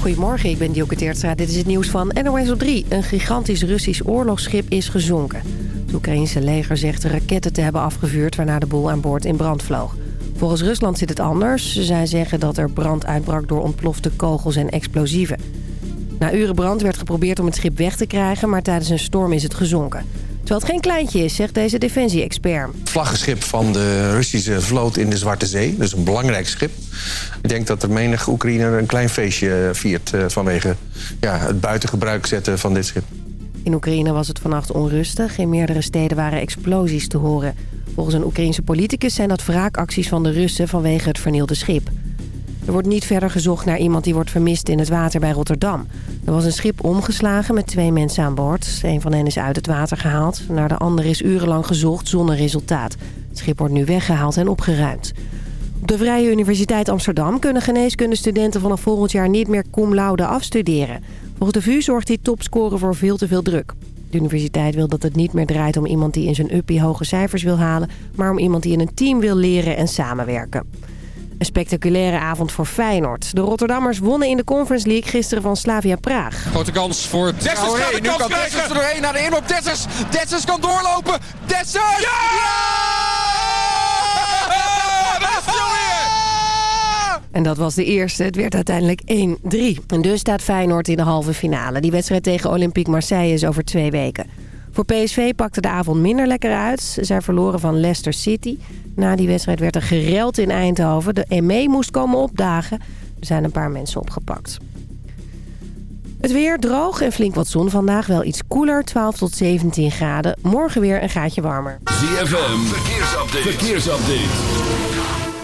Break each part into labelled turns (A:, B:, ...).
A: Goedemorgen, ik ben Dielke Teertstra. Dit is het nieuws van NOS op 3. Een gigantisch Russisch oorlogsschip is gezonken. Het Oekraïnse leger zegt raketten te hebben afgevuurd... waarna de boel aan boord in brand vloog. Volgens Rusland zit het anders. Zij zeggen dat er brand uitbrak door ontplofte kogels en explosieven. Na uren brand werd geprobeerd om het schip weg te krijgen... maar tijdens een storm is het gezonken. Terwijl het geen kleintje is, zegt deze defensie-expert.
B: Vlaggenschip van de Russische vloot in de Zwarte Zee. Dus een belangrijk schip. Ik denk dat er menig Oekraïner een klein feestje viert... Eh, vanwege ja, het buitengebruik zetten van dit schip.
A: In Oekraïne was het vannacht onrustig. In meerdere steden waren explosies te horen. Volgens een Oekraïense politicus zijn dat wraakacties van de Russen vanwege het vernielde schip. Er wordt niet verder gezocht naar iemand die wordt vermist in het water bij Rotterdam. Er was een schip omgeslagen met twee mensen aan boord. Een van hen is uit het water gehaald. Naar de andere is urenlang gezocht zonder resultaat. Het schip wordt nu weggehaald en opgeruimd. Op de Vrije Universiteit Amsterdam kunnen geneeskundestudenten vanaf volgend jaar niet meer cum laude afstuderen. Volgens de VU zorgt die topscoren voor veel te veel druk. De universiteit wil dat het niet meer draait om iemand die in zijn uppie hoge cijfers wil halen... maar om iemand die in een team wil leren en samenwerken. Een spectaculaire avond voor Feyenoord. De Rotterdammers wonnen in de Conference League gisteren van Slavia Praag.
C: Grote kans voor Dessers de
D: Nu kan
C: krijgen.
D: Dessers er doorheen naar de inloop. Dessers. Dessers kan doorlopen. Dessers!
C: Ja!
A: En dat was de eerste. Het werd uiteindelijk 1-3. En dus staat Feyenoord in de halve finale. Die wedstrijd tegen Olympique Marseille is over twee weken. Voor PSV pakte de avond minder lekker uit. Zij verloren van Leicester City. Na die wedstrijd werd er gereld in Eindhoven. De ME moest komen opdagen. Er zijn een paar mensen opgepakt. Het weer droog en flink wat zon vandaag. Wel iets koeler, 12 tot 17 graden. Morgen weer een gaatje warmer.
E: ZFM, verkeersupdate. verkeersupdate.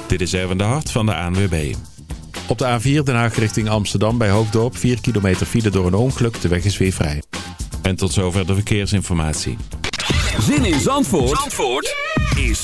F: Dit is Erwin de Hart van de ANWB. Op de A4 Den Haag richting Amsterdam bij Hoofddorp 4 kilometer file door een ongeluk. De weg is weer vrij. En tot zover de verkeersinformatie.
E: Zin in Zandvoort, Zandvoort is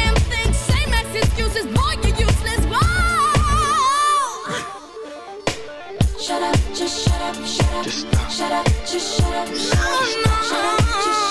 G: Just stop. Shut up, just shut up.
H: No, no.
G: Shut up, just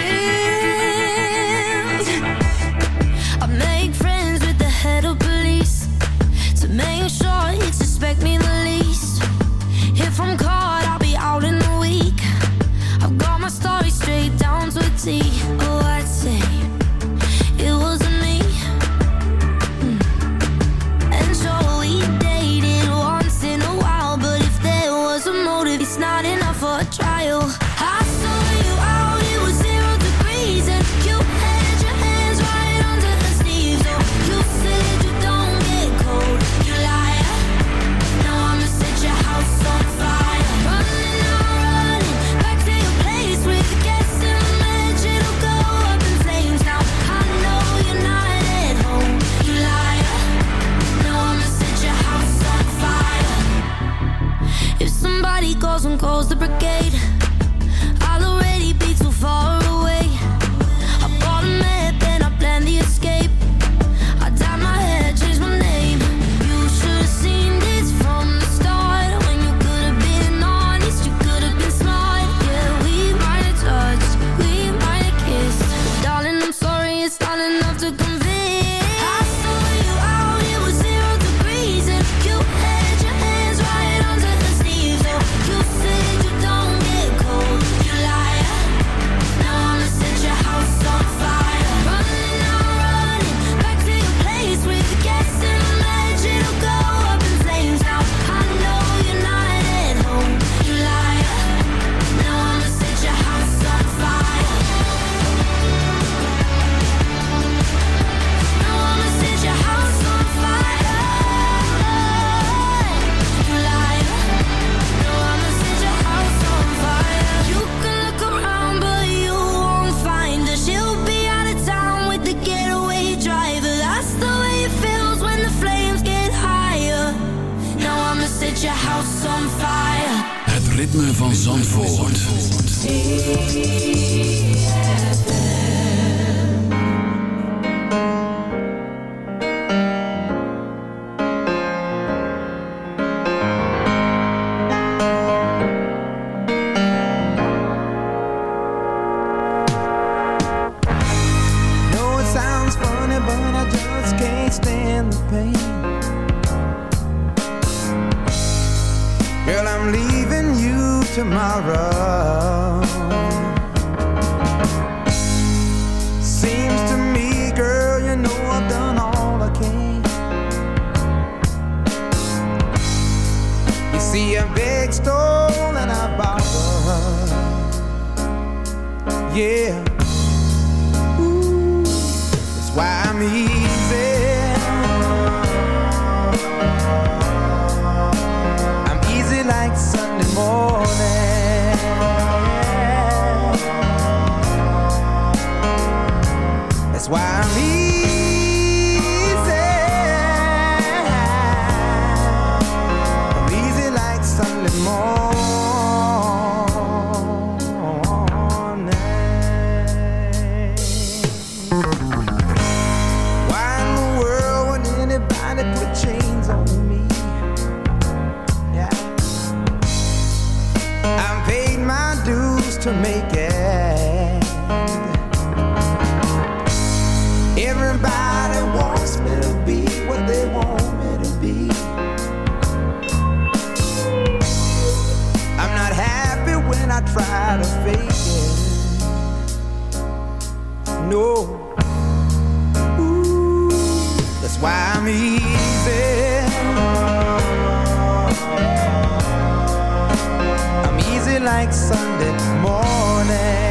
I: Like Sunday morning.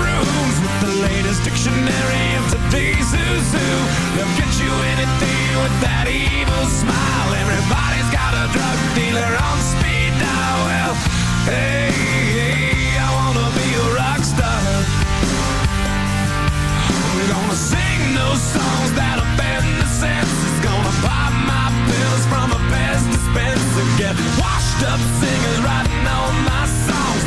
J: rooms with the latest dictionary of today's who. They'll get you anything with that evil smile. Everybody's got a drug dealer on speed dial. Well, hey, hey, I wanna be a rock star. We're gonna sing those songs that offend the senses. Gonna pop my pills from a Pez dispenser. Get washed up singers writing on my.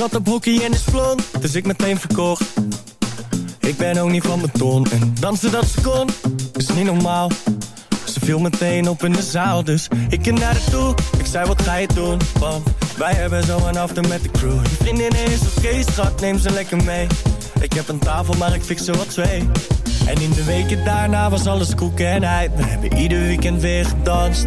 K: Ze zat op hockey en is blond, dus ik meteen verkocht. Ik ben ook niet van beton en dansen dat ze kon, is niet normaal. Ze viel meteen op in de zaal, dus ik ging naar haar toe. Ik zei, wat ga je doen? Want wij hebben zo een after met de crew. Je vriendin is oké, schat, neem ze lekker mee. Ik heb een tafel, maar ik fix er wat twee. En in de weken daarna was alles koek en ei. We hebben ieder weekend weer gedanst.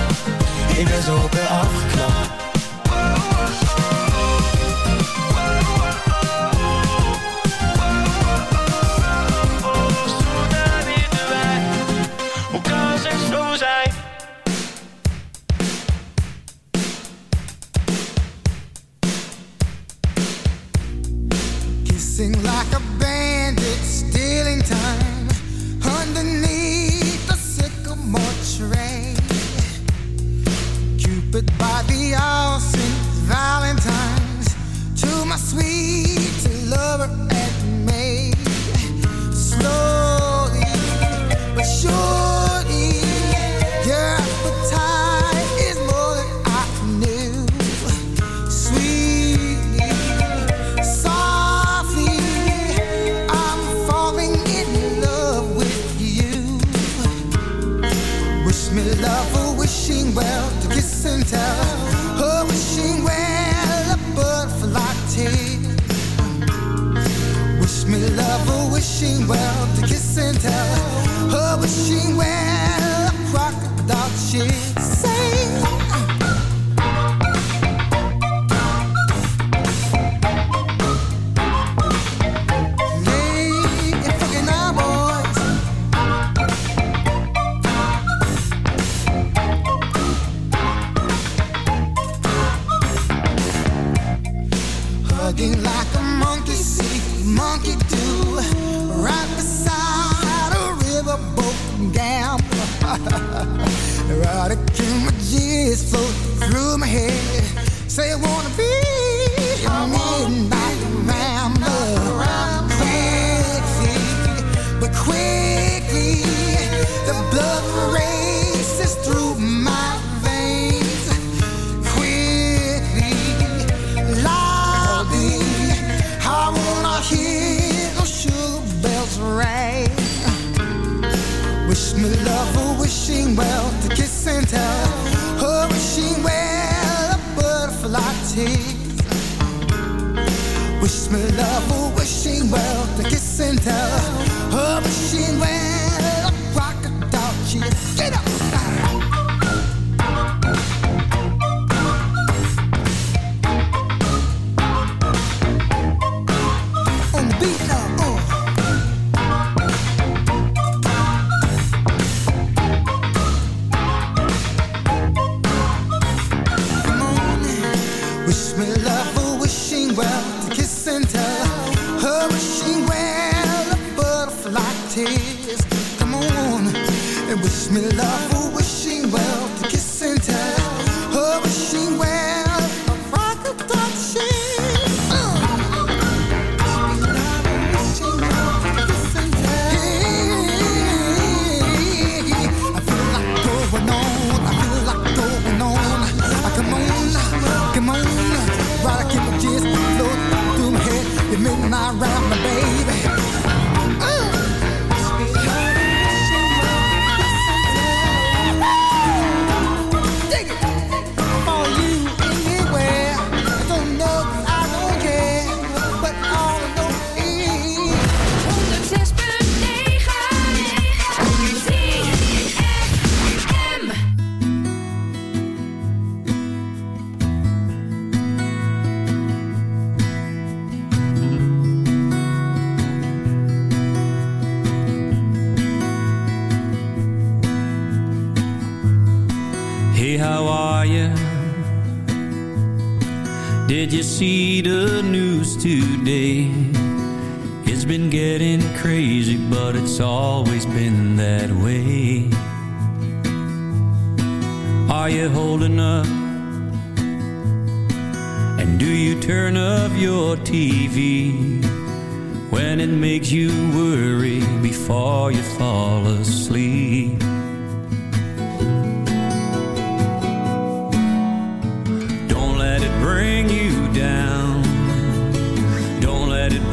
K: ik ben zo op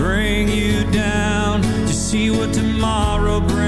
L: bring you down to see what tomorrow brings.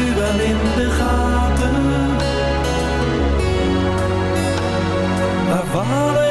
M: in de gaten. Haar vader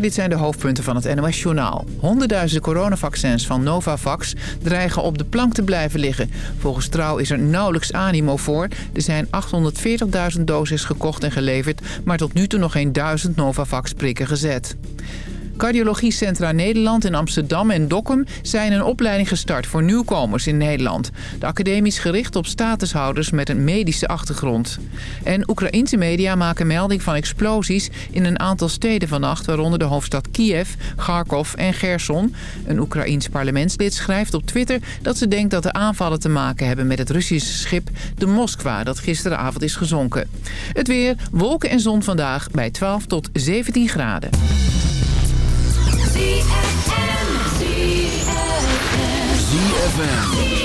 N: Dit zijn de hoofdpunten van het NOS-journaal. Honderdduizenden coronavaccins van Novavax dreigen op de plank te blijven liggen. Volgens Trouw is er nauwelijks animo voor. Er zijn 840.000 doses gekocht en geleverd... maar tot nu toe nog geen duizend Novavax-prikken gezet. Cardiologiecentra Nederland in Amsterdam en Dokkum zijn een opleiding gestart voor nieuwkomers in Nederland. De academie is gericht op statushouders met een medische achtergrond. En Oekraïense media maken melding van explosies in een aantal steden vannacht, waaronder de hoofdstad Kiev, Kharkov en Gerson. Een Oekraïens parlementslid schrijft op Twitter dat ze denkt dat de aanvallen te maken hebben met het Russische schip de Moskwa dat gisteravond is gezonken. Het weer, wolken en zon vandaag bij 12 tot 17 graden.
E: ZFM.
M: Stay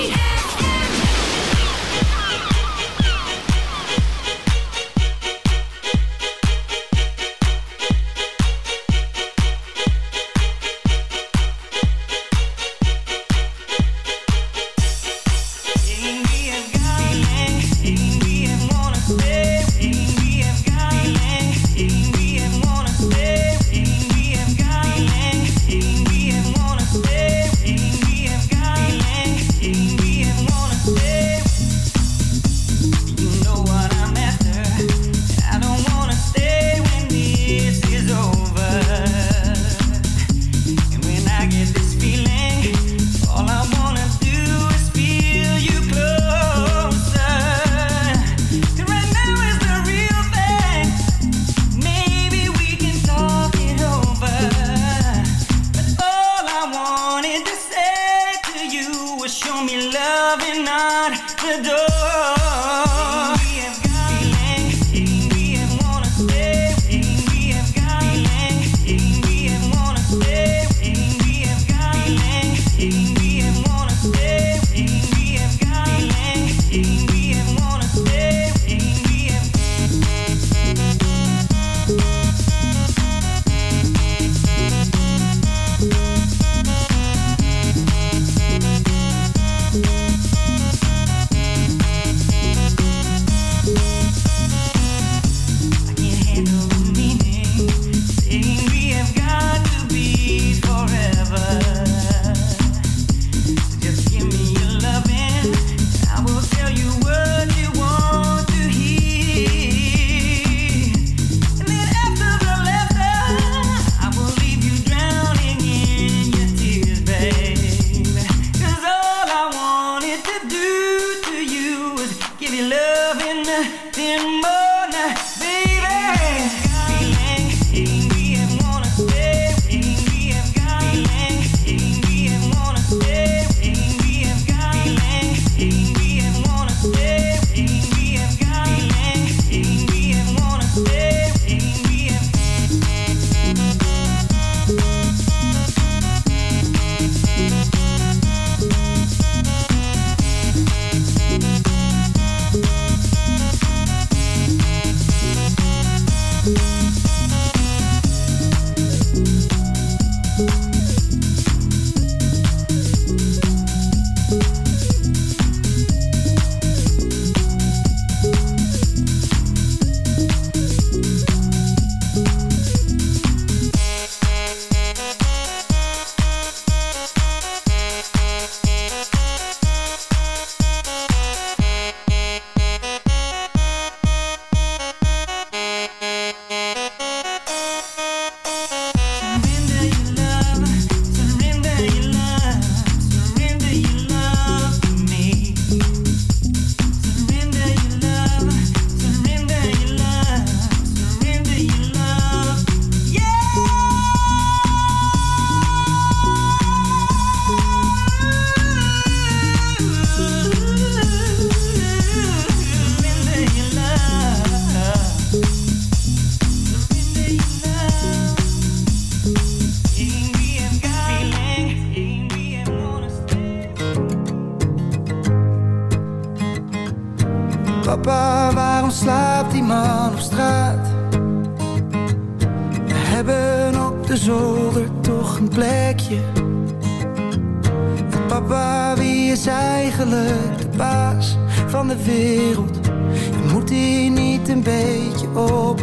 O: op.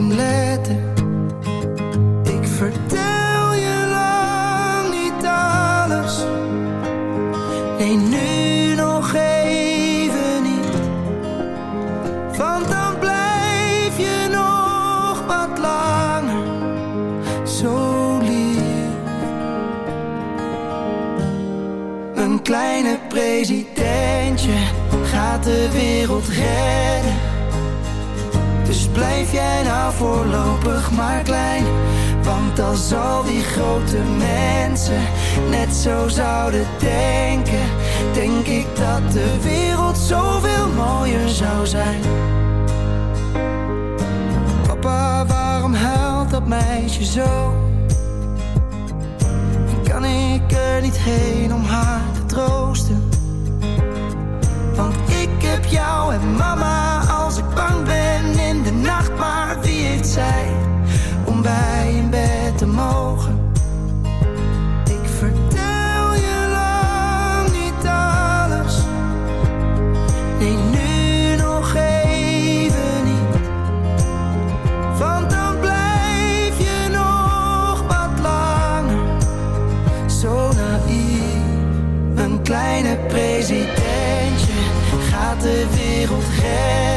O: Ik vertel je lang niet alles. Nee, nu nog even niet. Want dan blijf je nog wat langer zo lief. Een kleine presidentje gaat de wereld redden. Blijf jij nou voorlopig maar klein. Want als al die grote mensen net zo zouden denken, denk ik dat de wereld zoveel mooier zou zijn. Papa, waarom huilt dat meisje zo? Kan ik er niet heen om haar te troosten? Want ik heb jou en mama om bij in bed te mogen? Ik vertel je lang niet alles. Nee, nu nog even niet. Want dan blijf je nog wat langer zo naïef. Een kleine presidentje gaat de wereld redden.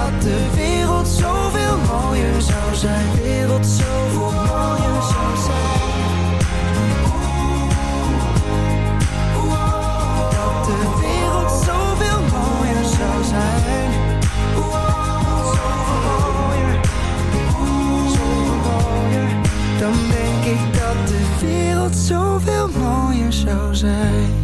O: Dat de wereld zoveel mooier zou zijn. De wereld zoveel mooier zou zijn. Dat de wereld zoveel mooier zou zijn. Zoveel mooier. Zoveel mooier. Dan denk ik dat de wereld zoveel mooier zou zijn.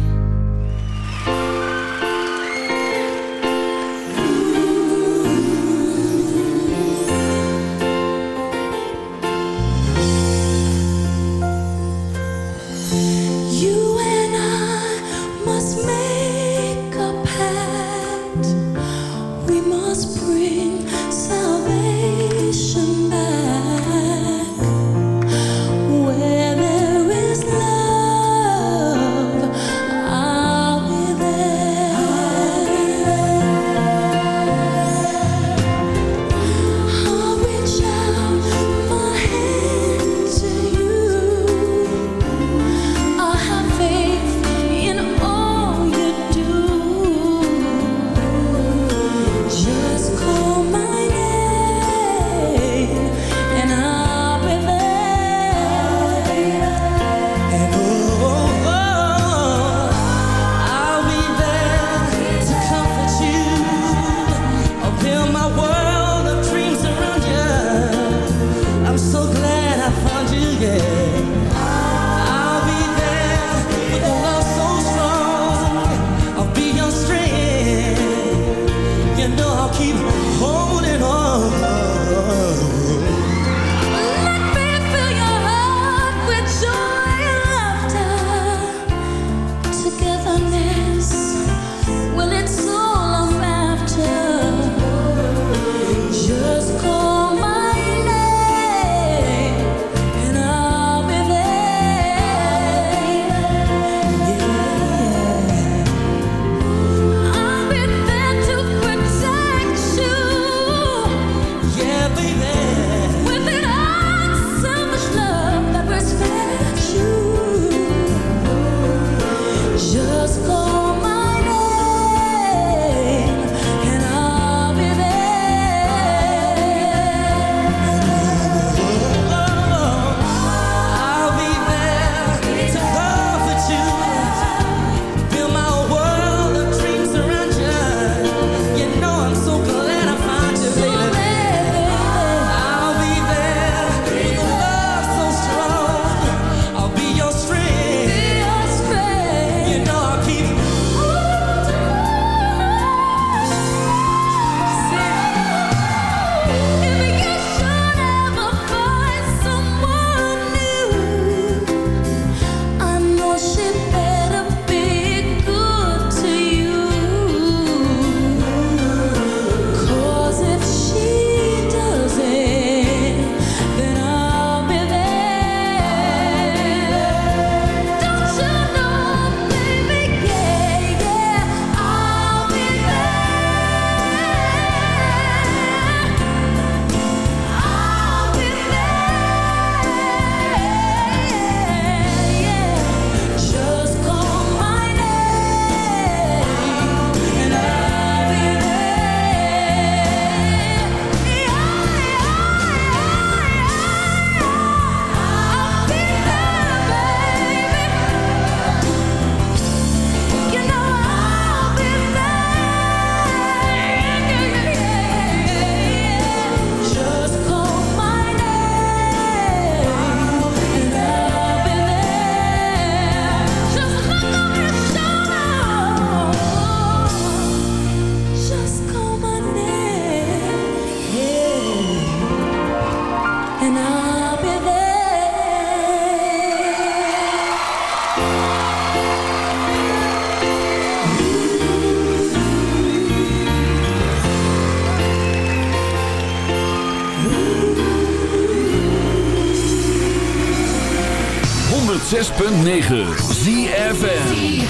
E: 106.9
P: ZFN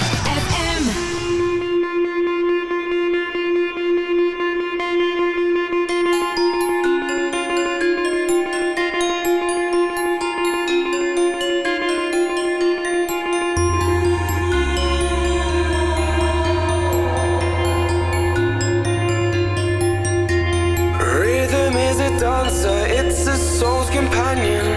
P: Dancer, it's a soul's companion.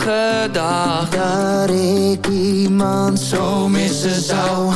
Q: gedacht. Dat ik
H: iemand zo missen zou.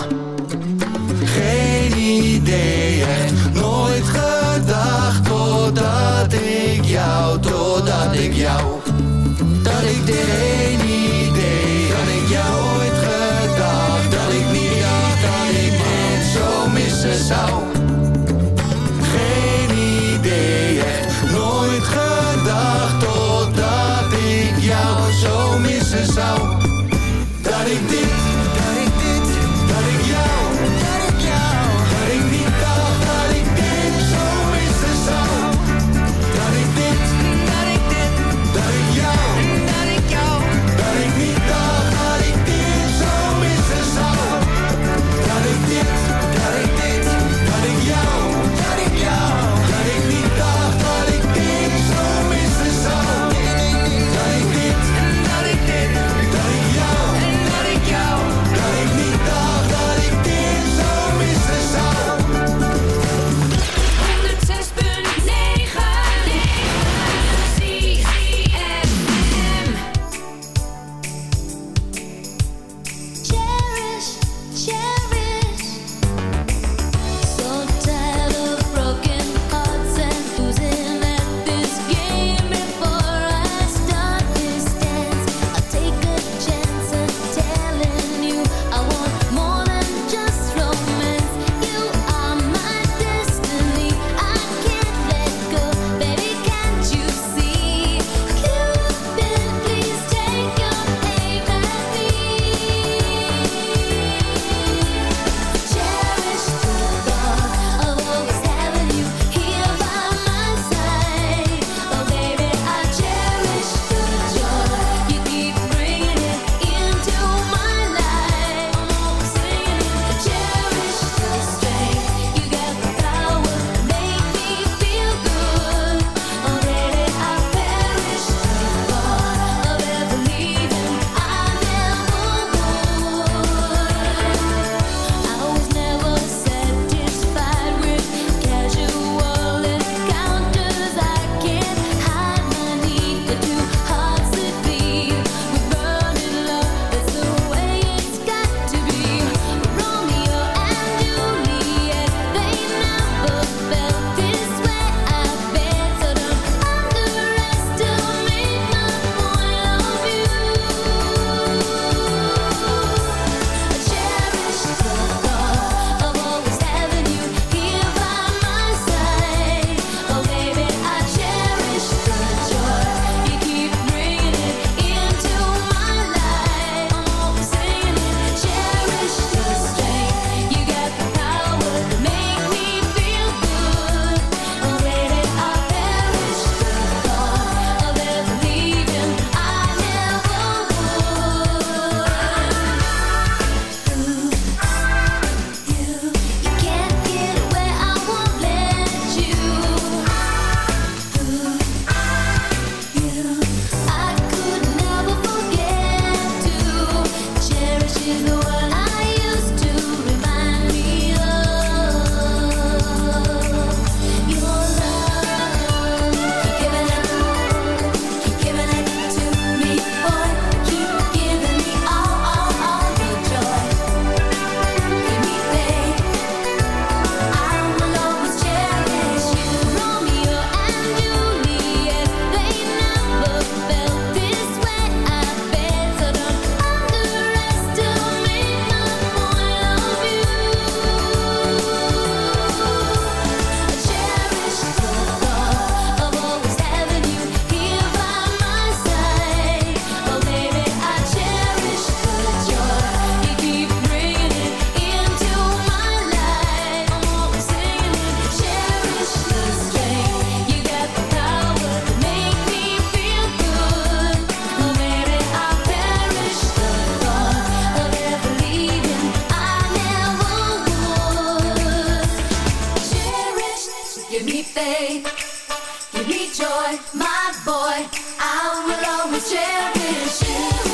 G: faith. Give me joy, my boy. I will always cherish you.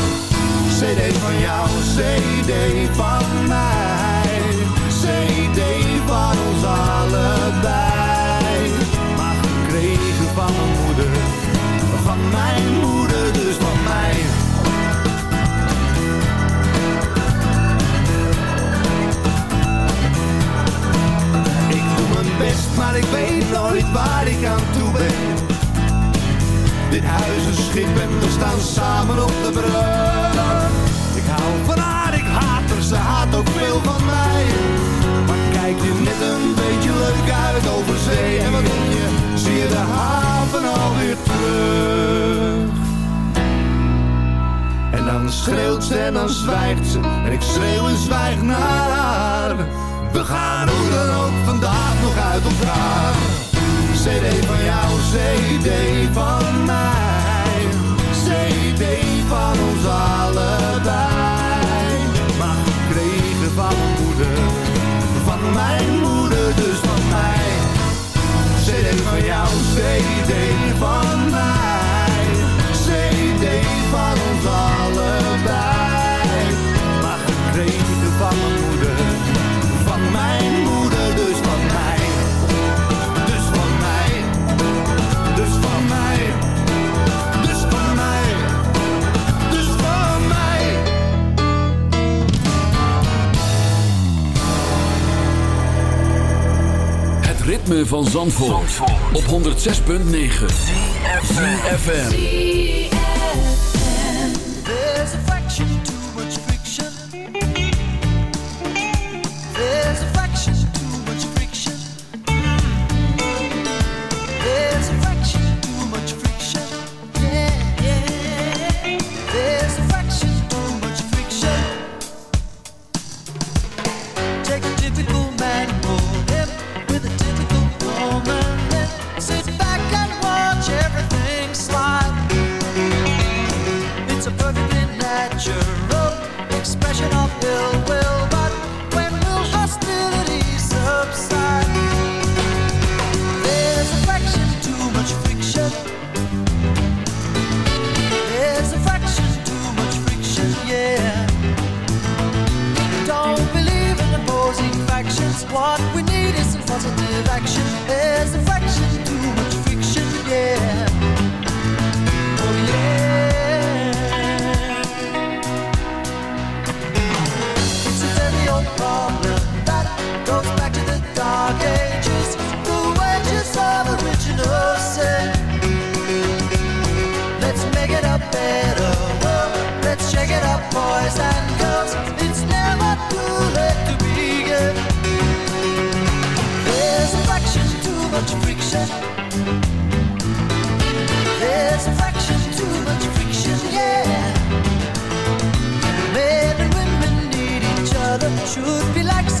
Q: CD van jou, CD van mij, CD van ons allebei. op
E: 106.9. FM.
M: action is should be like